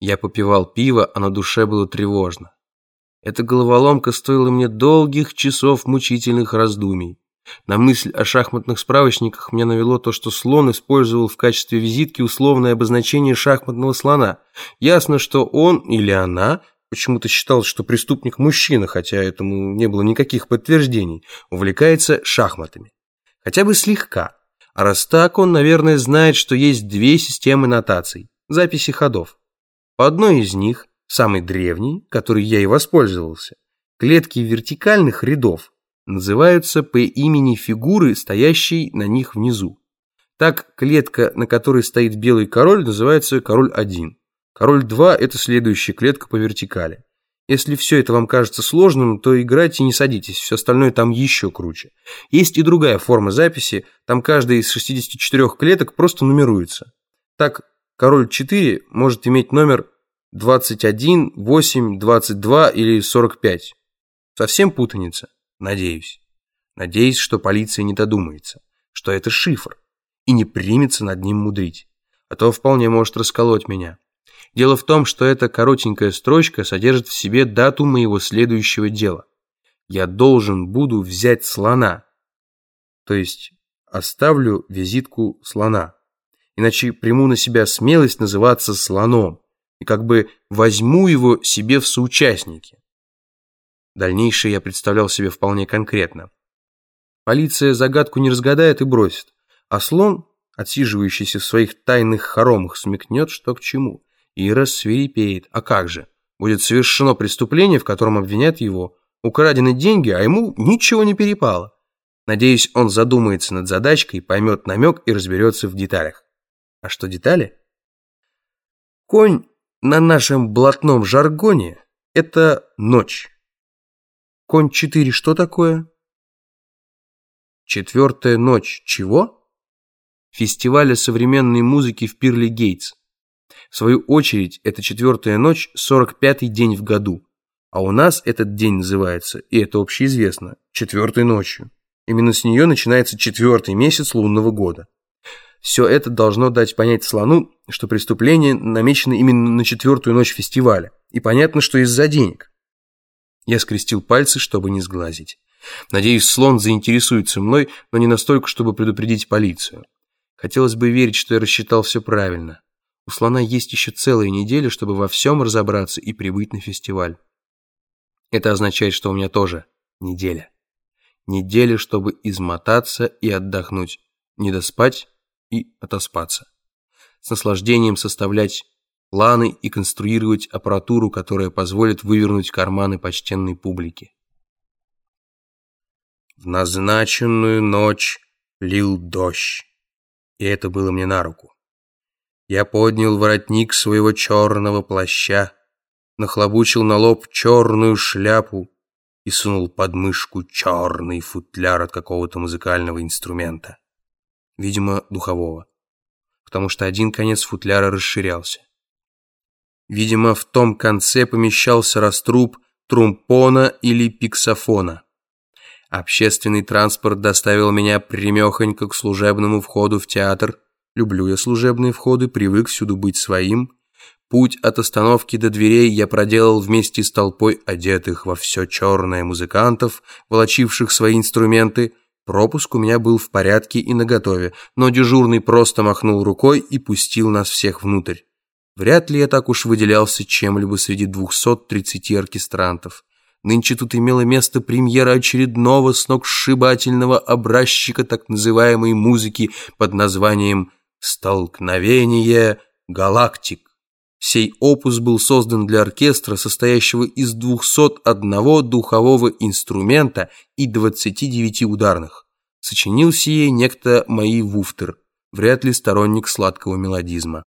Я попивал пиво, а на душе было тревожно. Эта головоломка стоила мне долгих часов мучительных раздумий. На мысль о шахматных справочниках меня навело то, что слон использовал в качестве визитки условное обозначение шахматного слона. Ясно, что он или она почему-то считал, что преступник мужчина, хотя этому не было никаких подтверждений, увлекается шахматами. Хотя бы слегка. А раз так, он, наверное, знает, что есть две системы нотаций, записи ходов. По одной из них, самой древней, которой я и воспользовался, клетки вертикальных рядов называются по имени фигуры, стоящей на них внизу. Так, клетка, на которой стоит белый король, называется король 1. Король 2 – это следующая клетка по вертикали. Если все это вам кажется сложным, то играйте и не садитесь, все остальное там еще круче. Есть и другая форма записи, там каждая из 64 клеток просто нумеруется. Так, король 4 может иметь номер 21, 8, 22 или 45. Совсем путаница? Надеюсь. Надеюсь, что полиция не додумается, что это шифр, и не примется над ним мудрить, а то вполне может расколоть меня. Дело в том, что эта коротенькая строчка содержит в себе дату моего следующего дела. Я должен буду взять слона, то есть оставлю визитку слона, иначе приму на себя смелость называться слоном и как бы возьму его себе в соучастники. Дальнейшее я представлял себе вполне конкретно. Полиция загадку не разгадает и бросит, а слон, отсиживающийся в своих тайных хоромах, смекнет, что к чему, и рассверепеет. А как же? Будет совершено преступление, в котором обвинят его, украдены деньги, а ему ничего не перепало. Надеюсь, он задумается над задачкой, поймет намек и разберется в деталях. А что детали? Конь на нашем блатном жаргоне – это ночь. Конь 4 что такое? Четвертая ночь чего? Фестиваля современной музыки в Пирли Гейтс. В свою очередь, это четвертая ночь, 45-й день в году. А у нас этот день называется, и это общеизвестно, четвертой ночью. Именно с нее начинается четвертый месяц лунного года. Все это должно дать понять слону, что преступление намечено именно на четвертую ночь фестиваля. И понятно, что из-за денег. Я скрестил пальцы, чтобы не сглазить. Надеюсь, слон заинтересуется мной, но не настолько, чтобы предупредить полицию. Хотелось бы верить, что я рассчитал все правильно. У слона есть еще целая неделя, чтобы во всем разобраться и прибыть на фестиваль. Это означает, что у меня тоже неделя. Неделя, чтобы измотаться и отдохнуть, не доспать и отоспаться. С наслаждением составлять планы и конструировать аппаратуру, которая позволит вывернуть карманы почтенной публики. В назначенную ночь лил дождь, и это было мне на руку. Я поднял воротник своего черного плаща, нахлобучил на лоб черную шляпу и сунул под мышку черный футляр от какого-то музыкального инструмента. Видимо, духового, потому что один конец футляра расширялся. Видимо, в том конце помещался раструб трумпона или пиксофона. Общественный транспорт доставил меня примехонько к служебному входу в театр. Люблю я служебные входы, привык всюду быть своим. Путь от остановки до дверей я проделал вместе с толпой одетых во все черное музыкантов, волочивших свои инструменты. Пропуск у меня был в порядке и наготове, но дежурный просто махнул рукой и пустил нас всех внутрь. Вряд ли я так уж выделялся чем-либо среди 230 оркестрантов. Нынче тут имела место премьера очередного сногсшибательного образчика так называемой музыки под названием «Столкновение галактик». Сей опус был создан для оркестра, состоящего из 201 духового инструмента и 29 ударных. Сочинил сие некто Маи Вуфтер, вряд ли сторонник сладкого мелодизма.